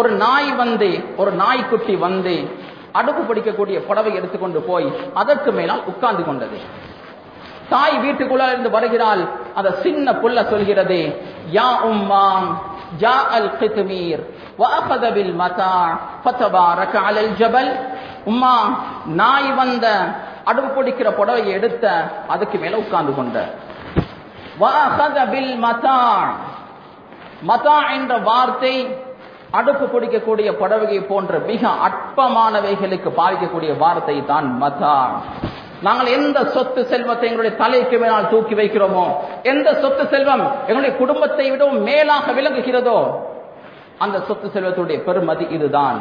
ஒரு நாய் வந்து ஒரு நாய்க்குட்டி வந்து அடுப்பு பிடிக்கக்கூடிய புடவை எடுத்துக்கொண்டு போய் அதற்கு மேலால் உட்கார்ந்து கொண்டது தாய் வீட்டுக்குள்ள இருந்து வருகிறாள் அந்த சின்ன புள்ள சொல்கிறது யா உம்மா ஜா அல் கித்மீர் وأخذ بالمتاع فتبارك على الجبل உம்மா நாய் வந்த அடுப்பு பிடிக்கிற புடவையை எடுத்த அதுக்கு மேல உட்கார்ந்து கொண்ட وأخذ بالمتاع மதா என்ற வார்த்தை அடுப்பு பிடிக்கக்கூடிய புடவகை போன்ற மிக அற்பமானவைகளுக்கு பாதிக்கக்கூடிய வார்த்தை தான் மதா. நாங்கள் எந்த சொத்து செல்வத்தை எங்களுடைய தலைக்கு மேலால் தூக்கி வைக்கிறோமோ எந்த சொத்து செல்வம் எங்களுடைய குடும்பத்தை விடவும் மேலாக விளங்குகிறதோ அந்த சொத்து செல்வத்துடைய பெருமதி இதுதான்.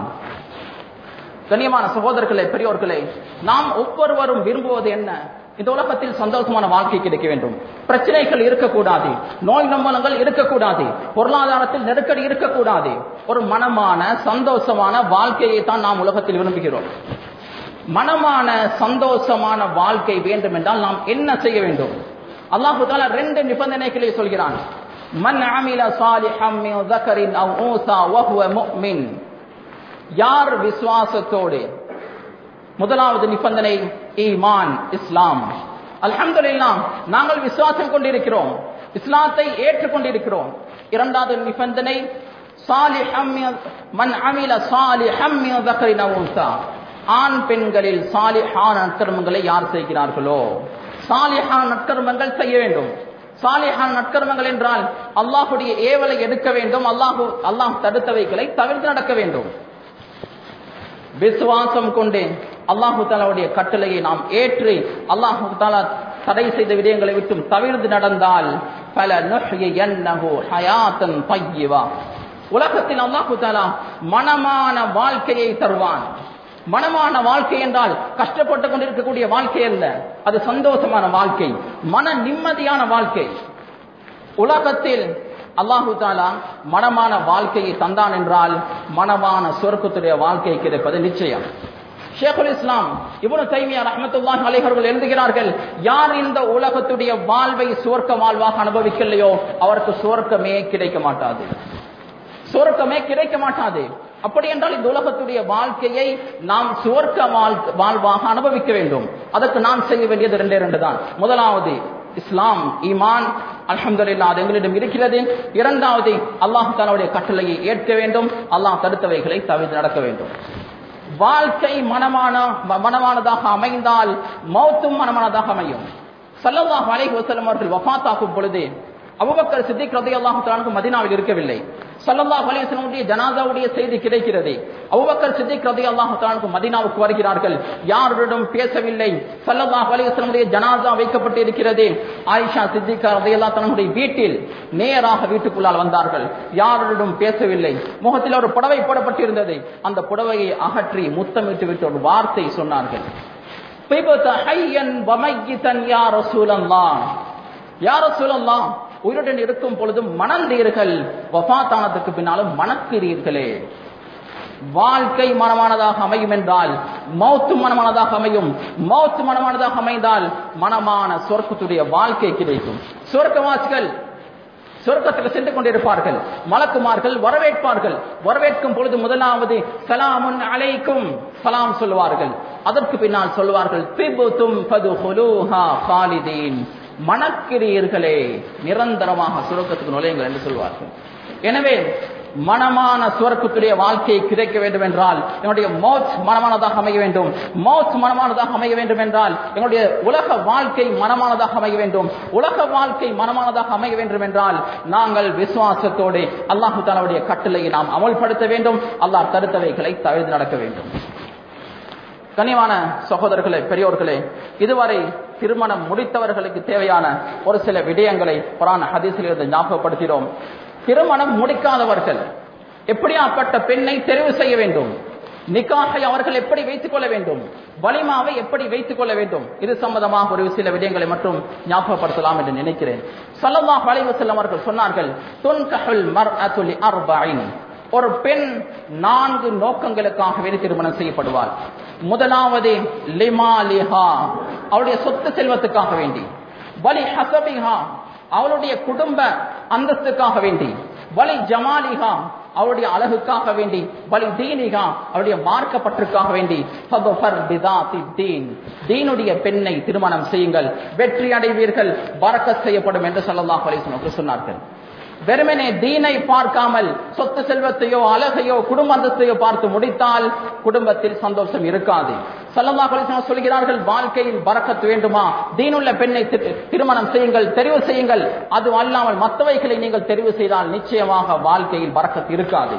கண்ணியமான சகோதரர்களே பெரியோர்களே நாம் ஒவ்வொருவரும் விரும்புவது என்ன? இந்த உலகத்தில் சந்தோஷமான வாழ்க்கை கிடைக்க வேண்டும் பிரச்சனைகள் இருக்கக்கூடாது நோய் நம்பலங்கள் இருக்கக்கூடாது பொருளாதாரத்தில் நெருக்கடி இருக்கக்கூடாது ஒரு மனமான சந்தோஷமான வாழ்க்கையை தான் நாம் உலகத்தில் விரும்புகிறோம் மனமான சந்தோஷமான வாழ்க்கை வேண்டும் என்றால் நாம் என்ன செய்ய வேண்டும் அல்லாஹு தாலா ரெண்டு நிபந்தனைகளை சொல்கிறான் மன் அமில சாலிஹம் மின் ذكر أو أنثى وهو مؤمن யார் விசுவாசத்தோடு முதலாவது நிபந்தனை ஈமான் இஸ்லாம். அல்ஹம்துல்லாம் நாங்கள் விசுவாசம் கொண்டிருக்கிறோம். இஸ்லாத்தை ஏற்றுக்கொண்டிருக்கிறோம். இரண்டாவது நிபந்தனை ஆண் பெண்களில் சாலிஹான நற்கர்மங்களை யார் செய்கிறார்களோ? சாலிஹான நற்கர்மங்கள் செய்ய வேண்டும். சாலிஹான் நற்கர்மங்கள் என்றால் அல்லாஹுடைய ஏவலை எடுக்க வேண்டும் அல்லாஹு அல்லாஹ் தடுத்தவைகளை தவிர்த்து நடக்க வேண்டும். விசுவாசம் கொண்டேன். அல்லாஹு தாலாவுடைய கட்டளையை நாம் ஏற்று அல்லாஹு தாலா தடை செய்த விடயங்களை விட்டும் தவிர்த்து நடந்தால் பல நுஹ்யியன்னஹு ஹயாத்தன் பையவா உலகத்தில் அல்லாஹு தாலா மனமான வாழ்க்கையை தருவான். மனமான வாழ்க்கை என்றால் கஷ்டப்பட்டு கொண்டிருக்கக்கூடிய வாழ்க்கை அல்ல. அது சந்தோஷமான வாழ்க்கை. மன நிம்மதியான வாழ்க்கை. உலகத்தில் அல்லாஹு தாலா மனமான வாழ்க்கையை தந்தான் என்றால் மனமான சொர்க்கத்துடைய வாழ்க்கை கிடைப்பது நிச்சயம். ஷேகுல் இஸ்லாம் இப்னு தைமியா ரஹ்மத்துல்லாஹி அலைஹி எழுதுகிறார்கள் யார் இந்த உலகத்துடைய வாழ்வை சுவர்க்க வாழ்வாக அனுபவிக்கலையோ அவருக்கு சுவர்க்கமே கிடைக்க மாட்டாது. சுவர்க்கமே கிடைக்க மாட்டாது. அப்படி என்றால் இந்த உலகத்துடைய வாழ்க்கையை நாம் சுவர்க்க வாழ்- வாழ்வாக அனுபவிக்க வேண்டும். அதற்கு நாம் செய்ய வேண்டியது ரெண்டே ரெண்டு தான். முதலாவது இஸ்லாம் ஈமான். அல்ஹம்துலில்லாஹ் அது எங்களிடம் இருக்கிறது. இரண்டாவது அல்லாஹ் தன்னுடைய கட்டளையை ஏற்க வேண்டும். அல்லாஹ் தடுத்தவைகளை தவிர்த்து நடக்க வேண்டும். வாழ்க்கை மனமான மனமானதாக அமைந்தால் மௌத்தும் மனமானதாக அமையும். ஸல்லல்லாஹு அலைஹி வஸல்லம் அவர்கள் வஃத்தாக்கும் பொழுது அபூபக்கர் சித்திக் ரதையல்லாஹு மதினாவில் இருக்கவில்லை. சல்லல்லா அலிஸ்லமுடைய ஜனாதாவுடைய செய்தி கிடைக்கிறது. அவுபக்கர் சித்திக் ரலியல்லாஹு தஆலாவுக்கு மதினாவுக்கு வருகிறார்கள். யாருடன் பேசவில்லை. சல்லல்லா அலிஸ்லமுடைய ஜனாதா வைக்கப்பட்டு இருக்கிறது. ஆயிஷா சித்திகா ரலியல்லாஹு தஆலாவுடைய வீட்டில் நேராக வீட்டுக்குள்ளால் வந்தார்கள். யாருடன் பேசவில்லை. முகத்தில் ஒரு புடவை போடப்பட்டிருந்தது. அந்த புடவையை அகற்றி முத்தமிட்டு விட்டு ஒரு வார்த்தை சொன்னார்கள். "திபத ஹய்யன் வமையிதன் யா ரசூலல்லாஹ்." யா ரசூலல்லாஹ், உயிருடன் இருக்கும் பொழுதும் மணந்தீர்கள். வஃபாத்தானதுக்கு பின்னாலும் மணக்கிறீர்களே. வாழ்க்கை மனமானதாக அமையும் என்றால் மௌத்து மனமானதாக அமையும். மௌத்து மனமானதாக அமைந்தால் மனமான சொர்க்கத்துடைய வாழ்க்கை கிடைக்கும். சொர்க்கவாசிகள் சொர்க்கத்துக்கு சென்று கொண்டிருப்பார்கள். மலக்குமார்கள் வரவேற்பார்கள். வரவேற்கும் பொழுது முதலாவது சலாமுன் அலைக்கும் சலாம் சொல்வார்கள் அதற்கு பின்னால் சொல்வார்கள் திபுதும் ஃபதுஹுலூஹா காலிதீன் மணக்கிறீர்களே நிரந்தரமாக சுரக்கத்துக்கு நுழையுங்கள் என்று சொல்வார்கள். எனவே மனமான சுவர்க்கத்துடைய வாழ்க்கையை கிடைக்க வேண்டும் என்றால் என்னுடைய மௌத் மனமானதாக அமைய வேண்டும். மௌத் மனமானதாக அமைய வேண்டும் என்றால் என்னுடைய உலக வாழ்க்கை மனமானதாக அமைய வேண்டும். உலக வாழ்க்கை மனமானதாக அமைய வேண்டும் என்றால் நாங்கள் விசுவாசத்தோடு அல்லாஹு தாலாவுடைய கட்டளையை நாம் அமல்படுத்த வேண்டும். அல்லாஹ் தடுத்தவைகளை தவிர்த்து நடக்க வேண்டும். கனிவான சகோதரர்களே பெரியோர்களே இதுவரை திருமணம் முடித்தவர்களுக்கு தேவையான ஒரு சில விடயங்களை புராண ஹதீஸில் இருந்து ஞாபகப்படுத்தினோம். திருமணம் முடிக்காதவர்கள் எப்படியாப்பட்ட பெண்ணை தெரிவு செய்ய வேண்டும்? நிக்காகை அவர்கள் எப்படி வைத்துக் கொள்ள வேண்டும்? வலிமாவை எப்படி வைத்துக் கொள்ள வேண்டும்? இது சம்பந்தமாக ஒரு சில விடயங்களை மட்டும் ஞாபகப்படுத்தலாம் என்று நினைக்கிறேன். சொல்லமாக வளைவு வஸல்லம் அவர்கள் சொன்னார்கள் ஒரு பெண் நான்கு நோக்கங்களுக்காக வேண்டி திருமணம் செய்யப்படுவார் முதலாவது லிமாலிஹா அவளுடைய சொத்து செல்வத்துக்காக வேண்டி. வலி ஹசபிஹா அவளுடைய குடும்ப அந்தஸ்துக்காக வேண்டி. வலி ஜமாலிஹா அவளுடைய அழகுக்காக வேண்டி. வலி தீனிகா அவருடைய மார்க்கப்பற்றுக்காக வேண்டி. தீன் தீனுடைய பெண்ணை திருமணம் செய்யுங்கள். வெற்றி அடைவீர்கள். பரக்கத் செய்யப்படும் என்று சொல்லலாம் சொன்னார்கள். வெறுமனே தீனை பார்க்காமல் சொத்து செல்வத்தையோ அழகையோ குடும்ப பார்த்து முடித்தால் குடும்பத்தில் சந்தோஷம் இருக்காது. ஸல்லல்லாஹு சொல்கிறார்கள் வாழ்க்கையில் பறக்கத்து வேண்டுமா? தீனுள்ள பெண்ணை திருமணம் செய்யுங்கள் தெரிவு செய்யுங்கள். அது அல்லாமல் மற்றவைகளை நீங்கள் தெரிவு செய்தால் நிச்சயமாக வாழ்க்கையில் பறக்கத்து இருக்காது.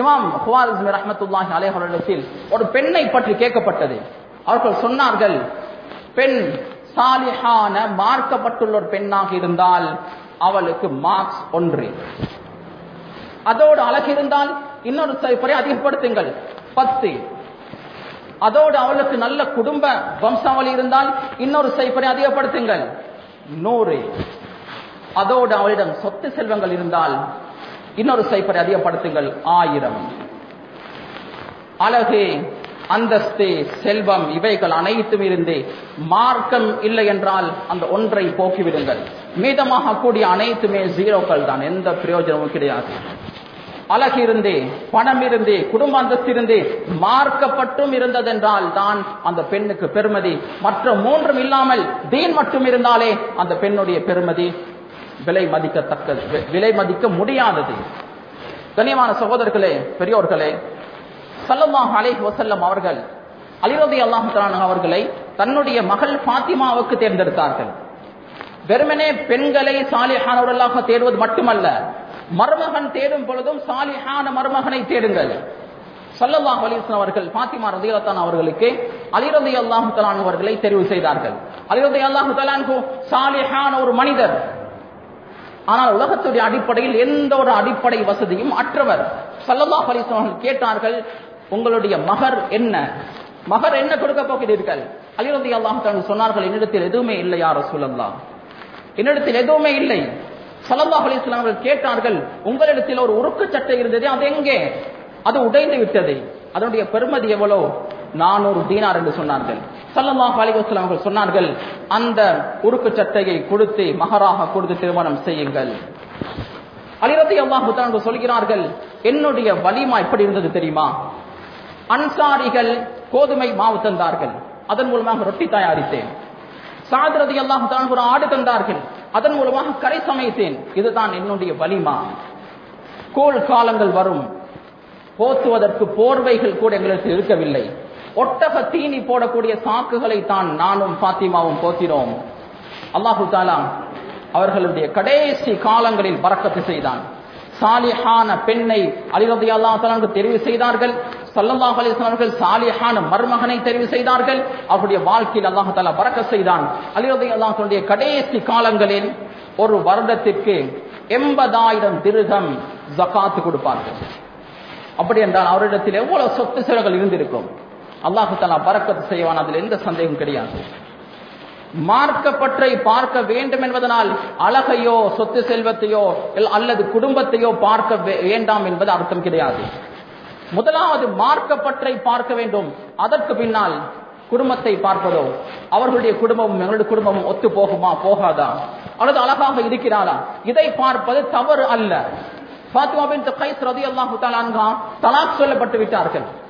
இமாம் ஹுவாரிஸ்மி ரஹமத்துல்லாஹி ஒரு பெண்ணை பற்றி கேட்கப்பட்டது. அவர்கள் சொன்னார்கள் பெண் சாலிஹான மார்க்கப்பட்டுள்ள ஒரு பெண்ணாக இருந்தால் அவளுக்கு மார்க்ஸ் ஒன்று. அதோடு அழகு இருந்தால் இன்னொரு சரிப்பறை அதிகப்படுத்துங்கள். பத்து. அதோடு அவளுக்கு நல்ல குடும்ப வம்சாவளி இருந்தால் இன்னொரு சைப்பரை அதிகப்படுத்துங்கள். நூறு. அதோடு அவளிடம் சொத்து செல்வங்கள் இருந்தால் இன்னொரு சைப்பரை அதிகப்படுத்துங்கள். ஆயிரம். அழகு. அந்தஸ்து செல்வம் இவைகள் அனைத்தும் இருந்து மார்க்கம் இல்லை என்றால் அந்த ஒன்றை போக்கிவிடுங்கள். மீதமாக கூடிய அனைத்துமே ஜீரோக்கள் தான். எந்த பிரயோஜனமும் கிடையாது. அழகு இருந்து பணம் இருந்து குடும்ப அந்தஸ்து மார்க்கப்பட்டும் இருந்ததென்றால் தான் அந்த பெண்ணுக்கு பெருமதி. மற்ற மூன்றும் இல்லாமல் தீன் மட்டும் இருந்தாலே அந்த பெண்ணுடைய பெருமதி விலை மதிக்கத்தக்கது. விலை மதிக்க முடியாதது. கண்ணியமான சகோதரர்களே பெரியோர்களே ஸல்லல்லாஹு அலை வசல்லம் அவர்கள் அலிரதி அல்லாஹு அவர்களை தன்னுடைய மகள் பாத்திமாவுக்கு தேர்ந்தெடுத்தார்கள். வெறுமனே பெண்களை சாலிஹானவர்களாக தேடுவது மட்டுமல்ல மருமகன் தேடும் பொழுதும் சாலிஹான மருமகனை தேடுங்கள். சல்லல்லாஹ் அலிஸ்லாம் அவர்கள் பாத்திமா ரலியல்லாஹு அவர்களுக்கு அலிரதி அல்லாஹு தலான் அவர்களை தெரிவு செய்தார்கள். அலிரதி அல்லாஹு தலான் சாலிஹான ஒரு மனிதர். ஆனால் உலகத்துடைய அடிப்படையில் எந்த ஒரு அடிப்படை வசதியும் அற்றவர். சல்லல்லாஹ் அலிஸ்லாம் கேட்டார்கள் உங்களுடைய மகர் என்ன? மகர் என்ன கொடுக்க போகிறீர்கள்? அலிரதி அல்லாஹ் சொன்னார்கள் என்னிடத்தில் எதுவுமே இல்லை யார் ரசூலல்லாஹ். என்னிடத்தில் எதுவுமே இல்லை. ஸல்லல்லாஹு அலைஹி அவர்கள் கேட்டார்கள் உங்களிடத்தில் ஒரு உருக்கு சட்டை இருந்தது அது எங்கே? அது உடைந்து விட்டது. அதனுடைய பெருமதி எவ்வளோ? நானூறு தீனார் என்று சொன்னார்கள். ஸல்லல்லாஹு அலைஹி அவர்கள் சொன்னார்கள் அந்த உருக்கு சட்டையை கொடுத்து மகராக கொடுத்து திருமணம் செய்யுங்கள். அலிரதி அல்லாஹு சொல்கிறார்கள் என்னுடைய வலிமா எப்படி இருந்தது தெரியுமா? அன்சாரிகள் கோதுமை மாவு தந்தார்கள். அதன் மூலமாக ரொட்டி தயாரித்தேன். சாதரதி எல்லாம் தான் ஒரு ஆடு தந்தார்கள். அதன் மூலமாக கரை சமைத்தேன். இதுதான் என்னுடைய வலிமா. கோல் காலங்கள் வரும். போத்துவதற்கு போர்வைகள் கூட எங்களுக்கு இருக்கவில்லை. ஒட்டக தீனி போடக்கூடிய சாக்குகளை தான் நானும் பாத்திமாவும் போத்தினோம். அல்லாஹு தாலா அவர்களுடைய கடைசி காலங்களில் பறக்கத்து செய்தான். சாலிஹான பெண்ணை அலிரதி அல்லாஹ் தெரிவு செய்தார்கள். சல்லல்லாஹு அலிஸ்லாமர்கள் சாலிஹான மருமகனை தெரிவு செய்தார்கள். அவருடைய வாழ்க்கையில் அல்லாஹால பறக்க செய்தான். அலிரதி அல்லாஹனுடைய கடைசி காலங்களில் ஒரு வருடத்திற்கு எண்பதாயிரம் திருகம் ஜக்காத்து கொடுப்பார்கள். அப்படி என்றால் அவரிடத்தில் எவ்வளவு சொத்து செலவுகள் இருந்திருக்கும்? அல்லாஹு தலா பறக்கத்து செய்வான். அதில் எந்த சந்தேகம் கிடையாது. மார்க்கப்பற்றை பார்க்க வேண்டும் என்பதனால் அழகையோ சொத்து செல்வத்தையோ அல்லது குடும்பத்தையோ பார்க்க வே- வேண்டாம் என்பது அர்த்தம் கிடையாது. முதலாவது மார்க்கப்பற்றை பார்க்க வேண்டும். அதற்கு பின்னால் குடும்பத்தை பார்ப்பதோ அவர்களுடைய குடும்பமும் எங்களுடைய குடும்பமும் ஒத்து போகுமா போகாதா? அல்லது அழகாக இருக்கிறாரா? இதை பார்ப்பது தவறு அல்ல. ஃபாத்திமா பின் கைஸ் ரலியல்லாஹு தஆலா அன்ஹா தலாக் சொல்லப்பட்டு விட்டார்கள்.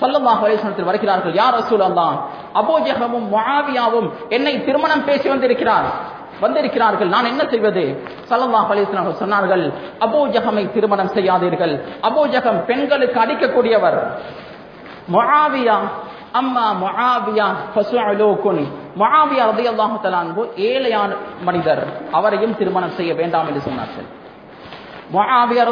ஸல்லல்லாஹு அலைஹி வருகிறார்கள். யார் ரசூலல்லாஹ் தான் அபோஜகமும் மாவியாவும் என்னை திருமணம் பேசி வந்திருக்கிறார். வந்திருக்கிறார்கள். நான் என்ன செய்வது? ஸல்லல்லாஹு அலைஹி சொன்னார்கள் அபோஜகமை திருமணம் செய்யாதீர்கள். அபோஜகம் பெண்களுக்கு அடிக்கக்கூடியவர். முஆவியா அம்மா முஆவியா ஃபசுஅலூகுன். முஆவியா ரலியல்லாஹு ஏழையான மனிதர். அவரையும் திருமணம் செய்ய வேண்டாம் என்று சொன்னார்கள். முஆவியா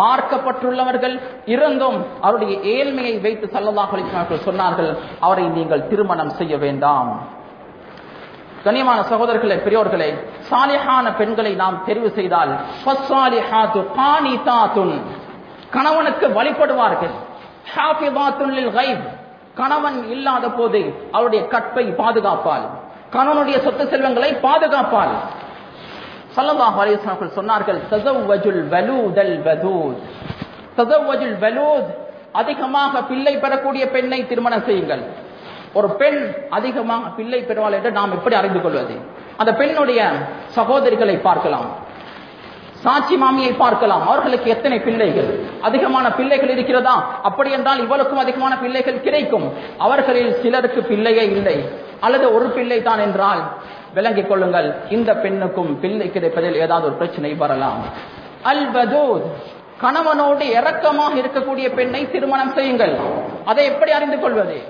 மார்க்கப்பட்டுள்ளவர்கள் இருந்தும் அவருடைய ஏழ்மையை வைத்து ஸல்லல்லாஹு சொன்னார்கள் அவரை நீங்கள் திருமணம் செய்ய வேண்டாம். கனியமான சகோதரர்களே பெரியோர்களே சாலிஹான பெண்களை நாம் தெரிவு செய்தால் கணவனுக்கு வழிபடுவார்கள். கணவன் இல்லாத போது அவருடைய கற்பை பாதுகாப்பாள் கணவனுடைய சொத்து செல்வங்களை பாதுகாப்பாள் சொன்னார்கள் தஸவ்வஜுல் வலூதல் வதூத். தஸவ்வஜுல் வலூத் அதிகமாக பிள்ளை பெறக்கூடிய பெண்ணை திருமணம் செய்யுங்கள். ஒரு பெண் அதிகமாக பிள்ளை பெறுவாள் என்று நாம் எப்படி அறிந்து கொள்வது? அந்த பெண்ணுடைய சகோதரிகளை பார்க்கலாம். சாட்சி மாமியை பார்க்கலாம். அவர்களுக்கு எத்தனை பிள்ளைகள்? அதிகமான பிள்ளைகள் இருக்கிறதா? அப்படி என்றால் இவளுக்கும் அதிகமான பிள்ளைகள் கிடைக்கும். அவர்களில் சிலருக்கு பிள்ளையே இல்லை. அல்லது ஒரு பிள்ளை தான் என்றால் விளங்கிக் கொள்ளுங்கள் இந்த பெண்ணுக்கும் பிள்ளை கிடைப்பதில் ஏதாவது ஒரு பிரச்சனை வரலாம். அல்பதூத் கணவனோடு இறக்கமாக இருக்கக்கூடிய பெண்ணை திருமணம் செய்யுங்கள். அதை எப்படி அறிந்து கொள்வது?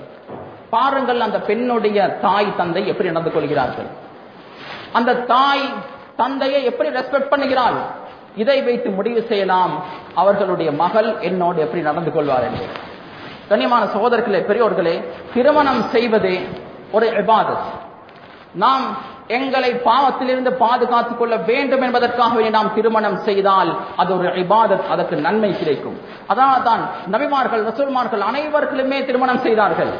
பாருங்கள் அந்த பெண்ணுடைய தாய் தந்தை எப்படி நடந்து கொள்கிறார்கள். அந்த தாய் தந்தையை எப்படி ரெஸ்பெக்ட் பண்ணுகிறாள்? இதை வைத்து முடிவு செய்யலாம். அவர்களுடைய மகள் என்னோடு எப்படி நடந்து கொள்வார் என்று. கண்ணியமான சகோதரர்களே பெரியோர்களே திருமணம் செய்வது ஒரு இபாதத். நாம் எங்களை பாவத்திலிருந்து பாதுகாத்துக் கொள்ள வேண்டும் என்பதற்காகவே நாம் திருமணம் செய்தால் அது ஒரு இபாதத் அதற்கு நன்மை கிடைக்கும். அதனால் தான் நபிமார்கள் ரசூல்மார்கள் அனைவர்களுமே திருமணம் செய்தார்கள்.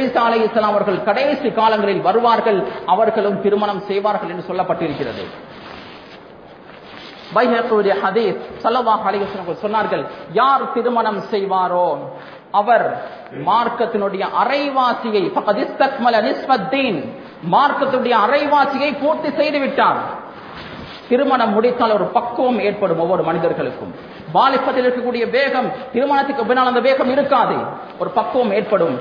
ஈசா அலை இஸ்லாம் அவர்கள் கடைசி காலங்களில் வருவார்கள் அவர்களும் திருமணம் செய்வார்கள் என்று சொல்லப்பட்டிருக்கிறது. பைஹக்குடைய ஹதீஸ் சல்லல்லாஹு சொன்னார்கள் யார் திருமணம் செய்வாரோ அவர் மார்க்கத்தினுடைய அரைவாசியை மார்க்கத்துடைய அரைவாசியை பூர்த்தி செய்து விட்டார். திருமணம் முடித்தால் ஒரு பக்குவம் ஏற்படும் ஒவ்வொரு மனிதர்களுக்கும். வாலிபத்தில் இருக்கக்கூடிய வேகம் திருமணத்துக்கு பின்னால் அந்த வேகம் இருக்காது. ஒரு பக்குவம் ஏற்படும்.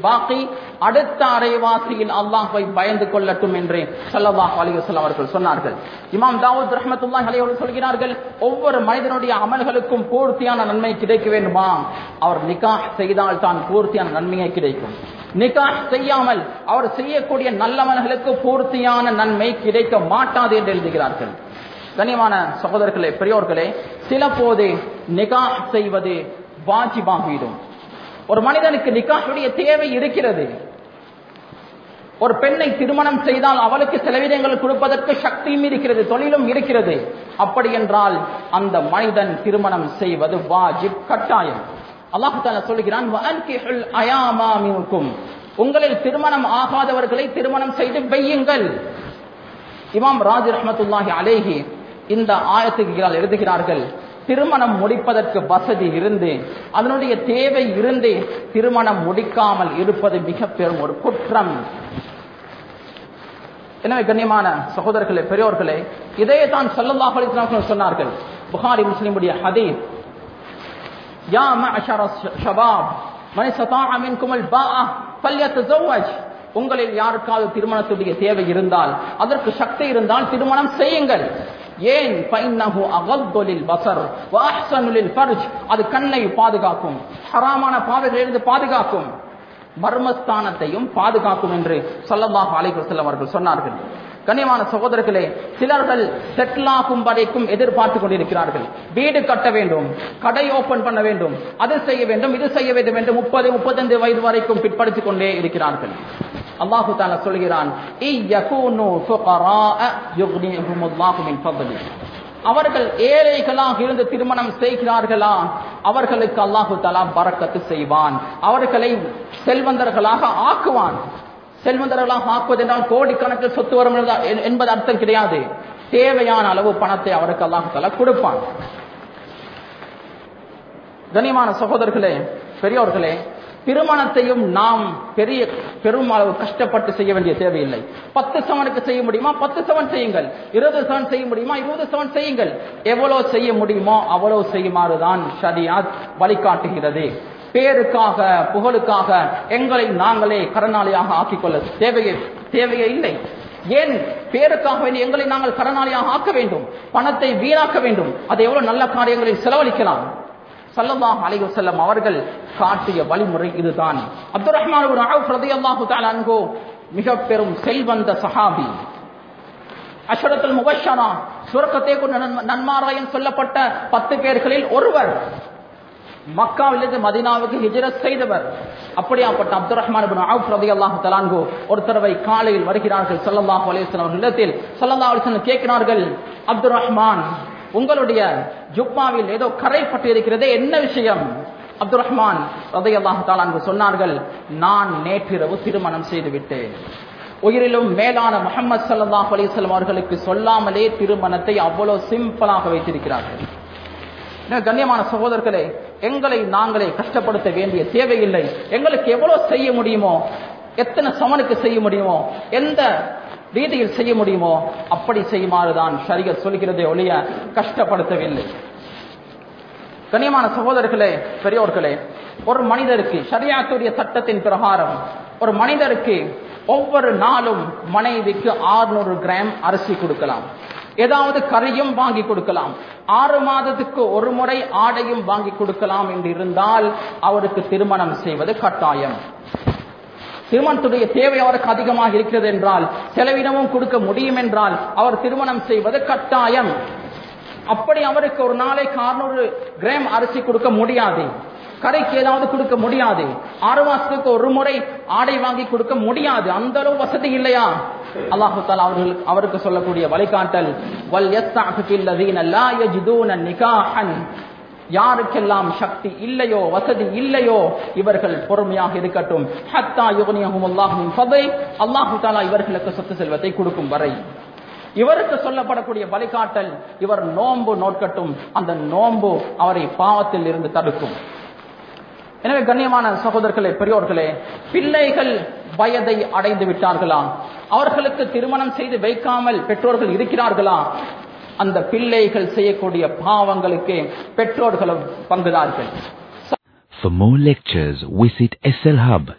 பாக்கி அடுத்த அரைவாசியில் அல்லாஹ்வை பயந்து கொள்ளட்டும் என்று சல்லல்லாஹு அலைஹி அவர்கள் சொன்னார்கள். இமாம் தாவூத் ரஹ்மத்துல்லாஹி அவர்கள் சொல்கிறார்கள் ஒவ்வொரு மனிதனுடைய அமல்களுக்கும் பூர்த்தியான நன்மை கிடைக்க வேண்டுமா அவர் நிகா செய்தால் தான் பூர்த்தியான நன்மையை கிடைக்கும். நிகாஷ் செய்யாமல் அவர் செய்யக்கூடிய நல்லவன்களுக்கு பூர்த்தியான நன்மை கிடைக்க மாட்டாது என்று எழுதுகிறார்கள். கனியமான சகோதரர்களே பெரியோர்களே சில போது நிகா செய்வது வாஜிபாகிடும் ஒரு மனிதனுக்கு நிகாஷுடைய தேவை இருக்கிறது. ஒரு பெண்ணை திருமணம் செய்தால் அவளுக்கு செலவினங்கள் கொடுப்பதற்கு சக்தியும் இருக்கிறது தொழிலும் இருக்கிறது. அப்படி என்றால் அந்த மனிதன் திருமணம் செய்வது வாஜிப் கட்டாயம். அல்லாஹு தாலா உங்களில் திருமணம் ஆகாதவர்களை திருமணம் செய்து வையுங்கள். இமாம் ராஜ் ரஹமத்துல்லாஹி அலேஹி இந்த ஆயத்துக்கு எழுதுகிறார்கள் திருமணம் முடிப்பதற்கு வசதி இருந்து அதனுடைய தேவை இருந்து திருமணம் முடிக்காமல் இருப்பது மிக பெரும் ஒரு குற்றம். எனவே கண்ணியமான சகோதரர்களே பெரியோர்களே இதையே தான் சல்லல்லாஹு சொன்னார்கள். புகாரி முஸ்லிமுடைய ஹதீஸ் யா معشر ஷபாப் من استطاع منكم الباء فليتزوج. உங்களில் யாருக்காவது திருமணத்துடைய தேவை இருந்தால் அதற்கு சக்தி இருந்தால் திருமணம் செய்யுங்கள். ஏன்? ஃபைன்னஹு அகத்து லில் பஸர் வ அது கண்ணை பாதுகாக்கும். ஹராமான பாதைகளிலிருந்து பாதுகாக்கும். மர்மஸ்தானத்தையும் பாதுகாக்கும் என்று சொல்லமாக அலைஹி அவர்கள் சொன்னார்கள். கனிமான சகோதரர்களே சிலர்கள் செட்டிலாகும் வரைக்கும் எதிர்பார்த்து கொண்டிருக்கிறார்கள். வீடு கட்ட வேண்டும் கடை ஓபன் பண்ண வேண்டும் அது செய்ய வேண்டும் இது செய்ய வேண்டும் என்று முப்பது முப்பத்தைந்து வயது வரைக்கும் பிற்படுத்திக் கொண்டே இருக்கிறார்கள். அல்லாஹு தாலா சொல்கிறான் அவர்கள் ஏழைகளாக இருந்து திருமணம் செய்கிறார்களா? அவர்களுக்கு அல்லாஹு தாலா பறக்கத்து செய்வான். அவர்களை செல்வந்தர்களாக ஆக்குவான். செல்வந்தர்களாக ஆக்குவதென்றால் கோடிக்கணக்கில் சொத்து வரும் என்பது அர்த்தம் கிடையாது. தேவையான அளவு பணத்தை அவருக்கு அல்லாஹு கொடுப்பான். கனிமான சகோதரர்களே பெரியோர்களே திருமணத்தையும் நாம் பெரிய பெரும் அளவு கஷ்டப்பட்டு செய்ய வேண்டிய தேவையில்லை. பத்து செவனுக்கு செய்ய முடியுமா? பத்து செவன் செய்யுங்கள். இருபது செவன் செய்ய முடியுமா? இருபது சவன் செய்யுங்கள். எவ்வளவு செய்ய முடியுமோ அவ்வளவு செய்யுமாறுதான் ஷரியாத் வழிகாட்டுகிறது. பேருக்காக புகழுக்காக எங்களை நாங்களே கடனாளியாக ஆக்கிக்கொள்ள தேவையே தேவையே இல்லை. ஏன்? பேருக்காக வேண்டி எங்களை நாங்கள் கடனாளியாக ஆக்க வேண்டும். பணத்தை வீணாக்க வேண்டும். அதை எவ்வளவு நல்ல காரியங்களில் செலவழிக்கலாம். சல்லல்லாஹு அலைஹி செல்லம் அவர்கள் காட்டிய வழிமுறை இதுதான். அப்துல் ரஹ்மான் இப்னு மிக பெரும் செல்வந்த சஹாபி. அஷரத்துல் முபஷரா சுரக்கத்தை கொண்டு நன்ம- நன்மாராயம் சொல்லப்பட்ட பத்து பேர்களில் ஒருவர். மக்காவிலிருந்து மதீனாவுக்கு ஹிஜரத் செய்தவர். அப்படியாப்பட்ட அப்துல் ரஹ்மான் இப்னு அவுஃப் ஒரு தடவை காலையில் வருகிறார்கள். ஸல்லல்லாஹு அலிஸ்லாம் இடத்தில் அவர்களிடத்தில் ஸல்லல்லாஹு அலைஹி கேட்கிறார்கள் அப்துல் ரஹ்மான் உங்களுடைய ஜுப்பாவில் ஏதோ கரை இருக்கிறதே என்ன விஷயம்? அப்துல் ரஹ்மான் ரதையல்லாஹு தாலான்கு சொன்னார்கள் நான் நேற்றிரவு திருமணம் செய்து விட்டேன் உயிரிலும் மேலான முகமது சல்லாஹ் அலிஸ்லாம் அவர்களுக்கு சொல்லாமலே திருமணத்தை அவ்வளவு சிம்பிளாக வைத்திருக்கிறார்கள். கண்ணியமான சகோதரர்களே எங்களை நாங்களே கஷ்டப்படுத்த வேண்டிய தேவையில்லை. எங்களுக்கு எவ்வளவு செய்ய முடியுமோ எத்தனை சமனுக்கு செய்ய முடியுமோ எந்த ரீதியில் செய்ய முடியுமோ அப்படி செய்யுமாறுதான் ஷரியத் சொல்கிறதே ஒழிய கஷ்டப்படுத்தவில்லை. கண்ணியமான சகோதரர்களே பெரியோர்களே ஒரு மனிதருக்கு சரியாத்துடைய சட்டத்தின் பிரகாரம் ஒரு மனிதருக்கு ஒவ்வொரு நாளும் மனைவிக்கு 600 கிராம் அரிசி கொடுக்கலாம். ஏதாவது கரையும் வாங்கி கொடுக்கலாம். ஆறு மாதத்துக்கு ஒரு முறை ஆடையும் வாங்கி கொடுக்கலாம் என்று இருந்தால் அவருக்கு திருமணம் செய்வது கட்டாயம். திருமணத்துடைய தேவை அவருக்கு அதிகமாக இருக்கிறது என்றால் செலவினமும் கொடுக்க முடியும் என்றால் அவர் திருமணம் செய்வது கட்டாயம். அப்படி அவருக்கு ஒரு நாளைக்கு அறுநூறு கிராம் அரிசி கொடுக்க முடியாது. கடைக்கு ஏதாவது கொடுக்க முடியாது. ஆறு மாசத்துக்கு ஒரு முறை ஆடை வாங்கி கொடுக்க முடியாது. அந்த அளவு வசதி இல்லையா? அல்லாஹு தாலா அவர்கள் அவருக்கு சொல்லக்கூடிய வழிகாட்டல் வல் நிகாஹன். யாருக்கெல்லாம் சக்தி இல்லையோ வசதி இல்லையோ இவர்கள் பொறுமையாக இருக்கட்டும். ஹத்தா யுகனியஹும் அல்லாஹு தாலா இவர்களுக்கு சொத்து செல்வத்தை கொடுக்கும் வரை. இவருக்கு சொல்லப்படக்கூடிய வழிகாட்டல் இவர் நோன்பு நோட்கட்டும் அந்த நோன்பு அவரை பாவத்தில் இருந்து தடுக்கும். எனவே கண்ணியமான சகோதரர்களே பெரியோர்களே பிள்ளைகள் வயதை அடைந்து விட்டார்களா? அவர்களுக்கு திருமணம் செய்து வைக்காமல் பெற்றோர்கள் இருக்கிறார்களா? அந்த பிள்ளைகள் செய்யக்கூடிய பாவங்களுக்கு பெற்றோர்களும் பங்குதார்கள். For more lectures, visit SLHub.